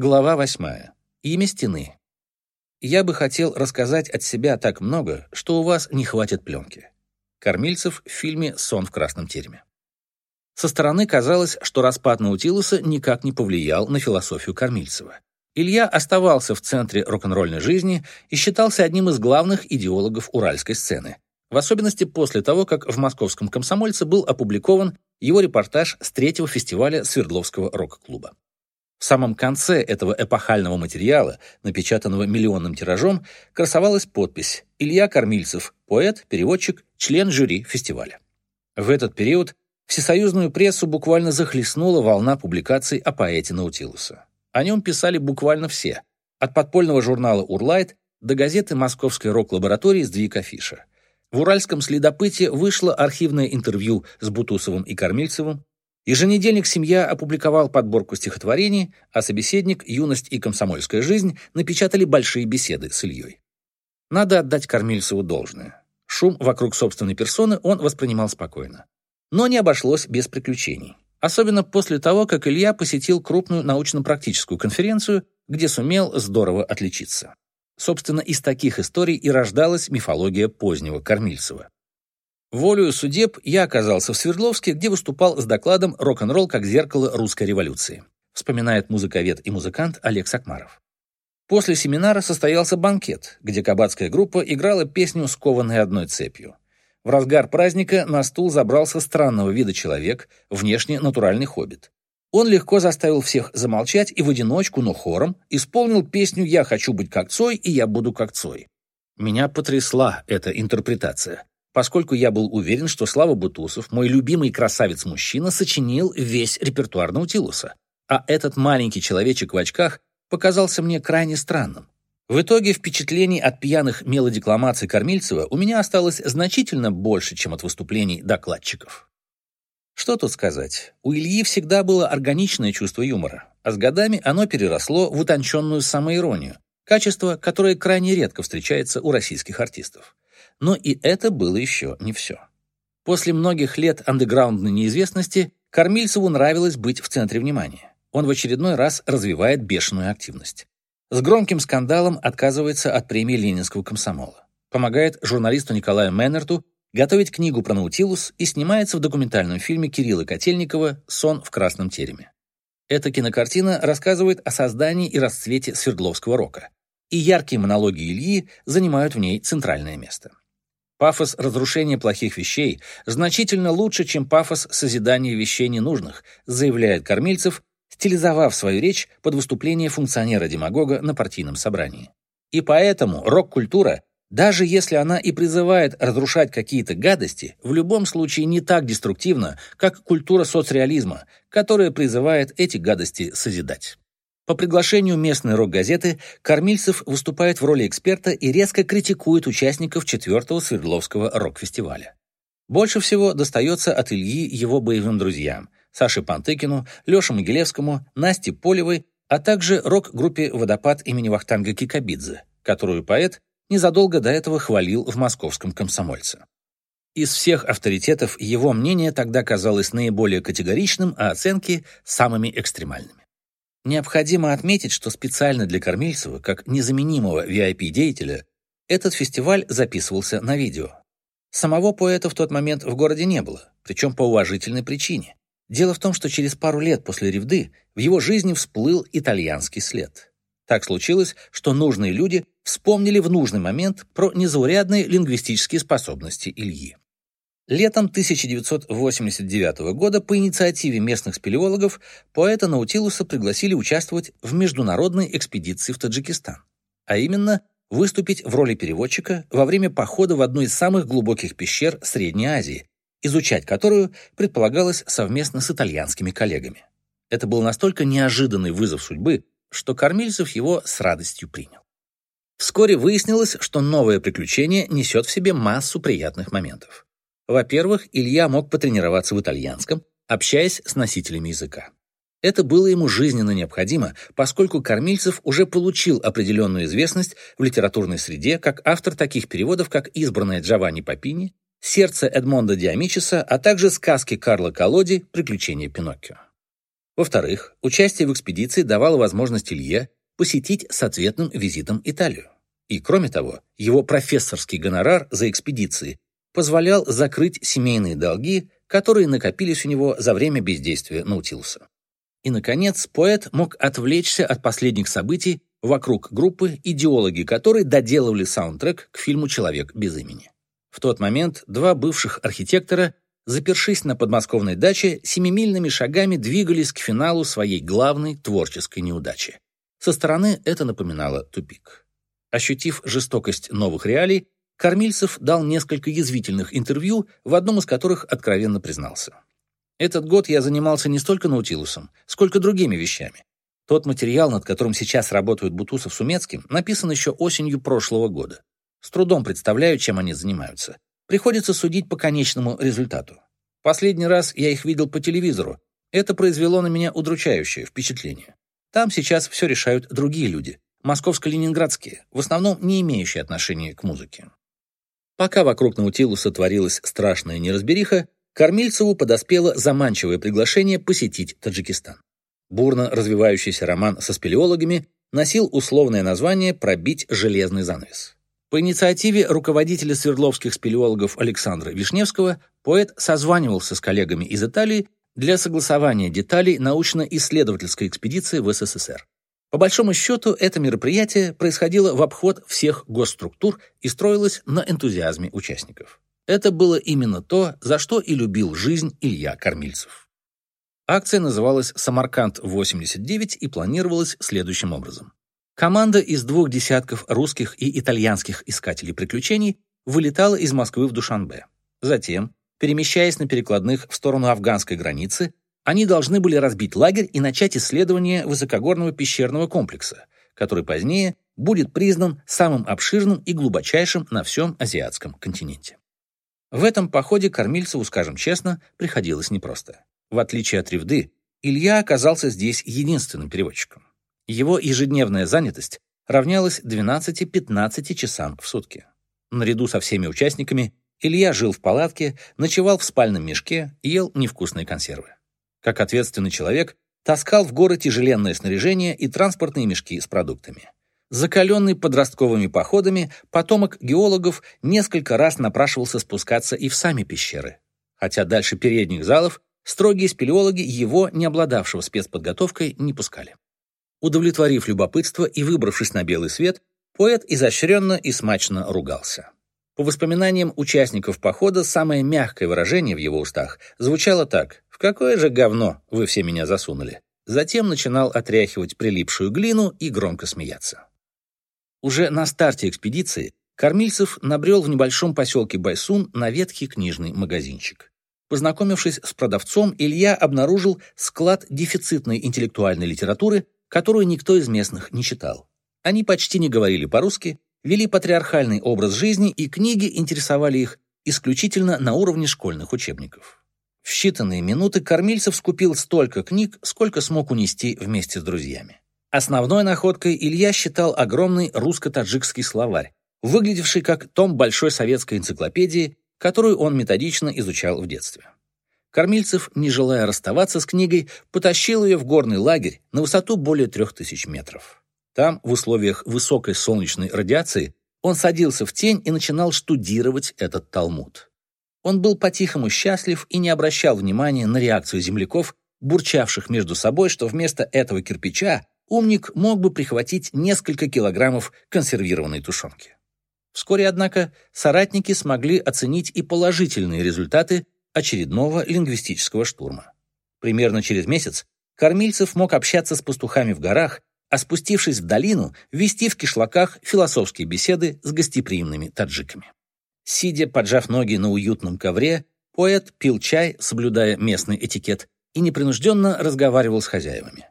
Глава восьмая. Имя стены. Я бы хотел рассказать от себя так много, что у вас не хватит пленки. Кормильцев в фильме «Сон в красном тереме». Со стороны казалось, что распад Наутилуса никак не повлиял на философию Кормильцева. Илья оставался в центре рок-н-ролльной жизни и считался одним из главных идеологов уральской сцены. В особенности после того, как в московском «Комсомольце» был опубликован его репортаж с третьего фестиваля Свердловского рок-клуба. В самом конце этого эпохального материала, напечатанного миллионным тиражом, красовалась подпись «Илья Кормильцев, поэт, переводчик, член жюри фестиваля». В этот период всесоюзную прессу буквально захлестнула волна публикаций о поэте Наутилуса. О нем писали буквально все, от подпольного журнала «Урлайт» до газеты московской рок-лаборатории «Сдвиг афиша». В «Уральском следопыте» вышло архивное интервью с Бутусовым и Кормильцевым, Еженедельник «Семья» опубликовал подборку стихотворений, а собеседник «Юность и комсомольская жизнь» напечатали большие беседы с Ильей. Надо отдать Кормильцеву должное. Шум вокруг собственной персоны он воспринимал спокойно. Но не обошлось без приключений. Особенно после того, как Илья посетил крупную научно-практическую конференцию, где сумел здорово отличиться. Собственно, из таких историй и рождалась мифология позднего Кормильцева. Волею судеб я оказался в Свердловске, где выступал с докладом «Рок-н-ролл как зеркало русской революции», вспоминает музыковед и музыкант Олег Сакмаров. После семинара состоялся банкет, где кабацкая группа играла песню «Скованная одной цепью». В разгар праздника на стул забрался странного вида человек, внешне натуральный хоббит. Он легко заставил всех замолчать и в одиночку, но хором, исполнил песню «Я хочу быть как Цой, и я буду как Цой». Меня потрясла эта интерпретация поскольку я был уверен, что Слава Бутусов, мой любимый красавец-мужчина, сочинил весь репертуар Наутилуса. А этот маленький человечек в очках показался мне крайне странным. В итоге впечатлений от пьяных мелодекламаций Кормильцева у меня осталось значительно больше, чем от выступлений докладчиков. Что тут сказать? У Ильи всегда было органичное чувство юмора, а с годами оно переросло в утонченную самоиронию, качество, которое крайне редко встречается у российских артистов. Но и это было еще не все. После многих лет андеграундной неизвестности Кормильцеву нравилось быть в центре внимания. Он в очередной раз развивает бешеную активность. С громким скандалом отказывается от премии Ленинского комсомола. Помогает журналисту Николаю Меннерту готовить книгу про Наутилус и снимается в документальном фильме Кирилла Котельникова «Сон в красном тереме». Эта кинокартина рассказывает о создании и расцвете Свердловского рока, и яркие монологи Ильи занимают в ней центральное место. Пафос разрушения плохих вещей значительно лучше, чем пафос созидания вещей ненужных, заявляет Кормильцев, стилизовав свою речь под выступление функционера-демагога на партийном собрании. И поэтому рок-культура, даже если она и призывает разрушать какие-то гадости, в любом случае не так деструктивна, как культура соцреализма, которая призывает эти гадости созидать. По приглашению местной рок-газеты Кормильцев выступает в роли эксперта и резко критикует участников четвертого Свердловского рок-фестиваля. Больше всего достается от Ильи его боевым друзьям Саше Пантыкину, Леше Могилевскому, Насте Полевой, а также рок-группе «Водопад» имени Вахтанга Кикабидзе, которую поэт незадолго до этого хвалил в московском комсомольце. Из всех авторитетов его мнение тогда казалось наиболее категоричным, а оценки – самыми экстремальными. Необходимо отметить, что специально для Кормильцева, как незаменимого VIP-деятеля, этот фестиваль записывался на видео. Самого поэта в тот момент в городе не было, причем по уважительной причине. Дело в том, что через пару лет после Ревды в его жизни всплыл итальянский след. Так случилось, что нужные люди вспомнили в нужный момент про незаурядные лингвистические способности Ильи. Летом 1989 года по инициативе местных спелеологов поэта Наутилуса пригласили участвовать в международной экспедиции в Таджикистан, а именно выступить в роли переводчика во время похода в одну из самых глубоких пещер Средней Азии, изучать которую предполагалось совместно с итальянскими коллегами. Это был настолько неожиданный вызов судьбы, что Кормильцев его с радостью принял. Вскоре выяснилось, что новое приключение несет в себе массу приятных моментов. Во-первых, Илья мог потренироваться в итальянском, общаясь с носителями языка. Это было ему жизненно необходимо, поскольку Кормильцев уже получил определенную известность в литературной среде как автор таких переводов, как «Избранное Джованни Папини», «Сердце Эдмонда Диамичеса», а также сказки Карла Колоди «Приключения Пиноккио». Во-вторых, участие в экспедиции давало возможность Илье посетить с ответным визитом Италию. И, кроме того, его профессорский гонорар за экспедиции позволял закрыть семейные долги, которые накопились у него за время бездействия Наутилуса. И, наконец, поэт мог отвлечься от последних событий вокруг группы, идеологи которой доделывали саундтрек к фильму «Человек без имени». В тот момент два бывших архитектора запершись на подмосковной даче, семимильными шагами двигались к финалу своей главной творческой неудачи. Со стороны это напоминало тупик. Ощутив жестокость новых реалий, Кормильцев дал несколько язвительных интервью, в одном из которых откровенно признался. «Этот год я занимался не столько Наутилусом, сколько другими вещами. Тот материал, над которым сейчас работают Бутусов с Умецким, написан еще осенью прошлого года. С трудом представляю, чем они занимаются. Приходится судить по конечному результату. Последний раз я их видел по телевизору. Это произвело на меня удручающее впечатление. Там сейчас все решают другие люди, московско-ленинградские, в основном не имеющие отношения к музыке. Пока вокруг Наутилуса творилась страшная неразбериха, Кормильцеву подоспело заманчивое приглашение посетить Таджикистан. Бурно развивающийся роман со спелеологами носил условное название «Пробить железный занавес». По инициативе руководителя свердловских спелеологов Александра Вишневского поэт созванивался с коллегами из Италии для согласования деталей научно-исследовательской экспедиции в СССР. По большому счету, это мероприятие происходило в обход всех госструктур и строилось на энтузиазме участников. Это было именно то, за что и любил жизнь Илья Кормильцев. Акция называлась «Самарканд-89» и планировалась следующим образом. Команда из двух десятков русских и итальянских искателей приключений вылетала из Москвы в Душанбе. Затем, перемещаясь на перекладных в сторону афганской границы, они должны были разбить лагерь и начать исследование высокогорного пещерного комплекса, который позднее будет признан самым обширным и глубочайшим на всем азиатском континенте. В этом походе Кормильцеву, скажем честно, приходилось непросто. В отличие от Ревды, Илья оказался здесь единственным переводчиком. Его ежедневная занятость равнялась 12-15 часам в сутки. Наряду со всеми участниками Илья жил в палатке, ночевал в спальном мешке ел невкусные консервы. Как ответственный человек, таскал в горы тяжеленное снаряжение и транспортные мешки с продуктами. Закаленный подростковыми походами, потомок геологов несколько раз напрашивался спускаться и в сами пещеры. Хотя дальше передних залов строгие спелеологи его, не обладавшего спецподготовкой, не пускали. Удовлетворив любопытство и выбравшись на белый свет, поэт изощренно и смачно ругался. По воспоминаниям участников похода, самое мягкое выражение в его устах звучало так «В какое же говно вы все меня засунули?» Затем начинал отряхивать прилипшую глину и громко смеяться. Уже на старте экспедиции Кормильцев набрел в небольшом поселке Байсун на ветхий книжный магазинчик. Познакомившись с продавцом, Илья обнаружил склад дефицитной интеллектуальной литературы, которую никто из местных не читал. Они почти не говорили по-русски, вели патриархальный образ жизни, и книги интересовали их исключительно на уровне школьных учебников. В считанные минуты Кормильцев скупил столько книг, сколько смог унести вместе с друзьями. Основной находкой Илья считал огромный русско-таджикский словарь, выглядевший как том большой советской энциклопедии, которую он методично изучал в детстве. Кормильцев, не желая расставаться с книгой, потащил ее в горный лагерь на высоту более трех тысяч метров. Там, в условиях высокой солнечной радиации, он садился в тень и начинал штудировать этот талмуд. Он был по-тихому счастлив и не обращал внимания на реакцию земляков, бурчавших между собой, что вместо этого кирпича умник мог бы прихватить несколько килограммов консервированной тушенки. Вскоре, однако, соратники смогли оценить и положительные результаты очередного лингвистического штурма. Примерно через месяц Кормильцев мог общаться с пастухами в горах, а спустившись в долину, вести в кишлаках философские беседы с гостеприимными таджиками. Сидя, поджав ноги на уютном ковре, поэт пил чай, соблюдая местный этикет, и непринужденно разговаривал с хозяевами.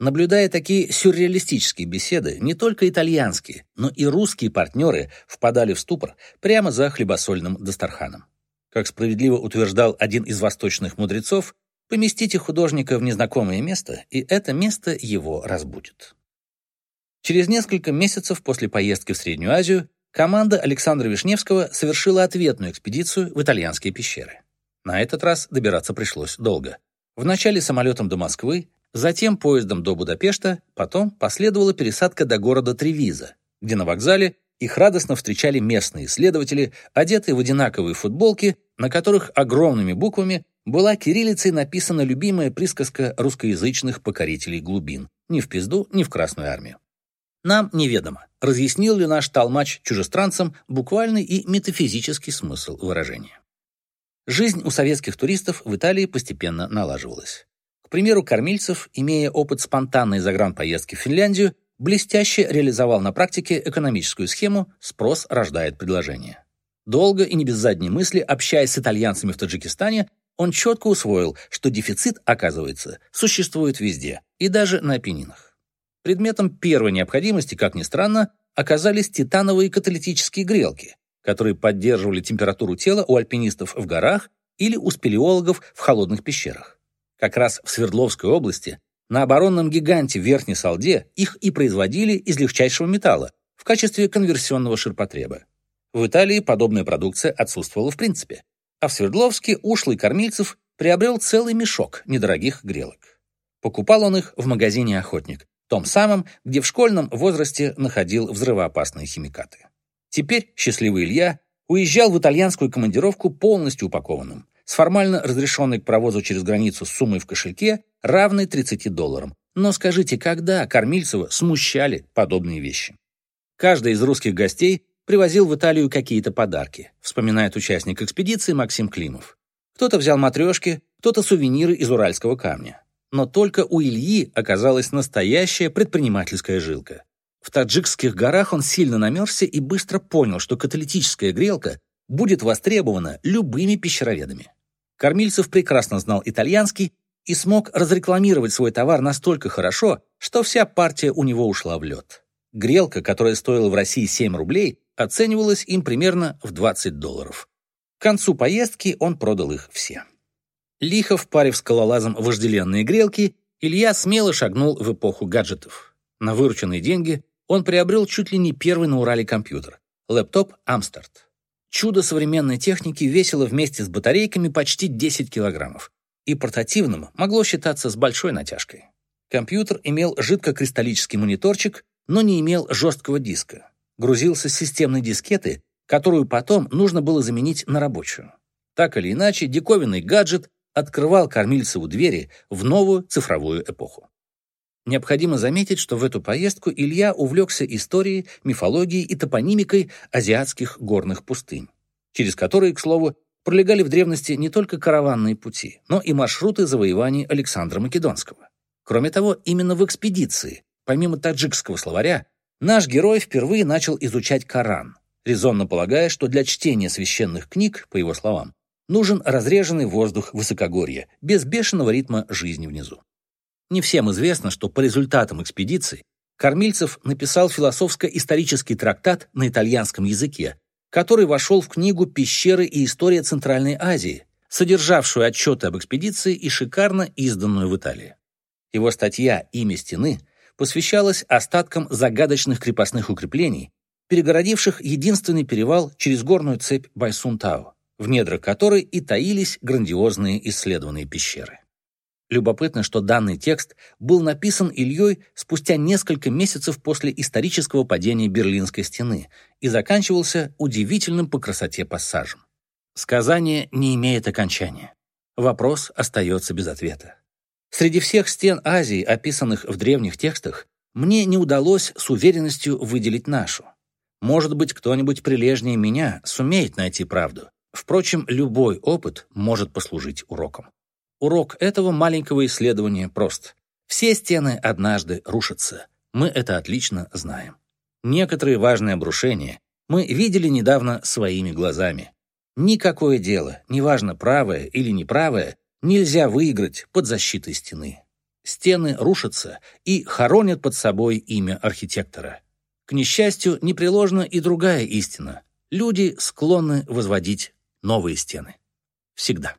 Наблюдая такие сюрреалистические беседы, не только итальянские, но и русские партнеры впадали в ступор прямо за хлебосольным Дастарханом. Как справедливо утверждал один из восточных мудрецов, поместите художника в незнакомое место, и это место его разбудит. Через несколько месяцев после поездки в Среднюю Азию команда Александра Вишневского совершила ответную экспедицию в итальянские пещеры. На этот раз добираться пришлось долго. Вначале самолетом до Москвы, Затем поездом до Будапешта, потом последовала пересадка до города Тревиза, где на вокзале их радостно встречали местные исследователи, одетые в одинаковые футболки, на которых огромными буквами была кириллицей написана любимая присказка русскоязычных покорителей глубин «Ни в пизду, ни в Красную армию». Нам неведомо, разъяснил ли наш толмач чужестранцам буквальный и метафизический смысл выражения. Жизнь у советских туристов в Италии постепенно налаживалась. К примеру, Кормильцев, имея опыт спонтанной загранпоездки в Финляндию, блестяще реализовал на практике экономическую схему «спрос рождает предложение». Долго и не без задней мысли, общаясь с итальянцами в Таджикистане, он четко усвоил, что дефицит, оказывается, существует везде, и даже на Апеннинах. Предметом первой необходимости, как ни странно, оказались титановые каталитические грелки, которые поддерживали температуру тела у альпинистов в горах или у спелеологов в холодных пещерах. Как раз в Свердловской области на оборонном гиганте Верхней Салде их и производили из легчайшего металла в качестве конверсионного ширпотреба. В Италии подобная продукция отсутствовала в принципе, а в Свердловске ушлый кормильцев приобрел целый мешок недорогих грелок. Покупал он их в магазине «Охотник», том самом, где в школьном возрасте находил взрывоопасные химикаты. Теперь счастливый Илья уезжал в итальянскую командировку полностью упакованным, с формально разрешенной к провозу через границу суммой в кошельке, равной 30 долларам. Но скажите, когда Кормильцева смущали подобные вещи? Каждый из русских гостей привозил в Италию какие-то подарки, вспоминает участник экспедиции Максим Климов. Кто-то взял матрешки, кто-то сувениры из уральского камня. Но только у Ильи оказалась настоящая предпринимательская жилка. В таджикских горах он сильно намерзся и быстро понял, что каталитическая грелка будет востребована любыми пещероведами. Кормильцев прекрасно знал итальянский и смог разрекламировать свой товар настолько хорошо, что вся партия у него ушла в лед. Грелка, которая стоила в России 7 рублей, оценивалась им примерно в 20 долларов. К концу поездки он продал их все. Лихо впарив скалолазом вожделенные грелки, Илья смело шагнул в эпоху гаджетов. На вырученные деньги он приобрел чуть ли не первый на Урале компьютер — лэптоп «Амстард». Чудо современной техники весило вместе с батарейками почти 10 килограммов, и портативным могло считаться с большой натяжкой. Компьютер имел жидкокристаллический мониторчик, но не имел жесткого диска. Грузился с системной дискеты, которую потом нужно было заменить на рабочую. Так или иначе, диковинный гаджет открывал кормильцеву двери в новую цифровую эпоху. Необходимо заметить, что в эту поездку Илья увлекся историей, мифологией и топонимикой азиатских горных пустынь, через которые, к слову, пролегали в древности не только караванные пути, но и маршруты завоеваний Александра Македонского. Кроме того, именно в экспедиции, помимо таджикского словаря, наш герой впервые начал изучать Коран, резонно полагая, что для чтения священных книг, по его словам, нужен разреженный воздух высокогорья, без бешеного ритма жизни внизу. Не всем известно, что по результатам экспедиции Кормильцев написал философско-исторический трактат на итальянском языке, который вошел в книгу «Пещеры и история Центральной Азии», содержавшую отчеты об экспедиции и шикарно изданную в Италии. Его статья «Имя стены» посвящалась остаткам загадочных крепостных укреплений, перегородивших единственный перевал через горную цепь Байсунтау, в недрах которой и таились грандиозные исследованные пещеры. Любопытно, что данный текст был написан Ильей спустя несколько месяцев после исторического падения Берлинской стены и заканчивался удивительным по красоте пассажем. Сказание не имеет окончания. Вопрос остается без ответа. Среди всех стен Азии, описанных в древних текстах, мне не удалось с уверенностью выделить нашу. Может быть, кто-нибудь прилежнее меня сумеет найти правду. Впрочем, любой опыт может послужить уроком. Урок этого маленького исследования прост. Все стены однажды рушатся. Мы это отлично знаем. Некоторые важные обрушения мы видели недавно своими глазами. Никакое дело, неважно правое или неправое, нельзя выиграть под защитой стены. Стены рушатся и хоронят под собой имя архитектора. К несчастью, непреложна и другая истина. Люди склонны возводить новые стены. Всегда.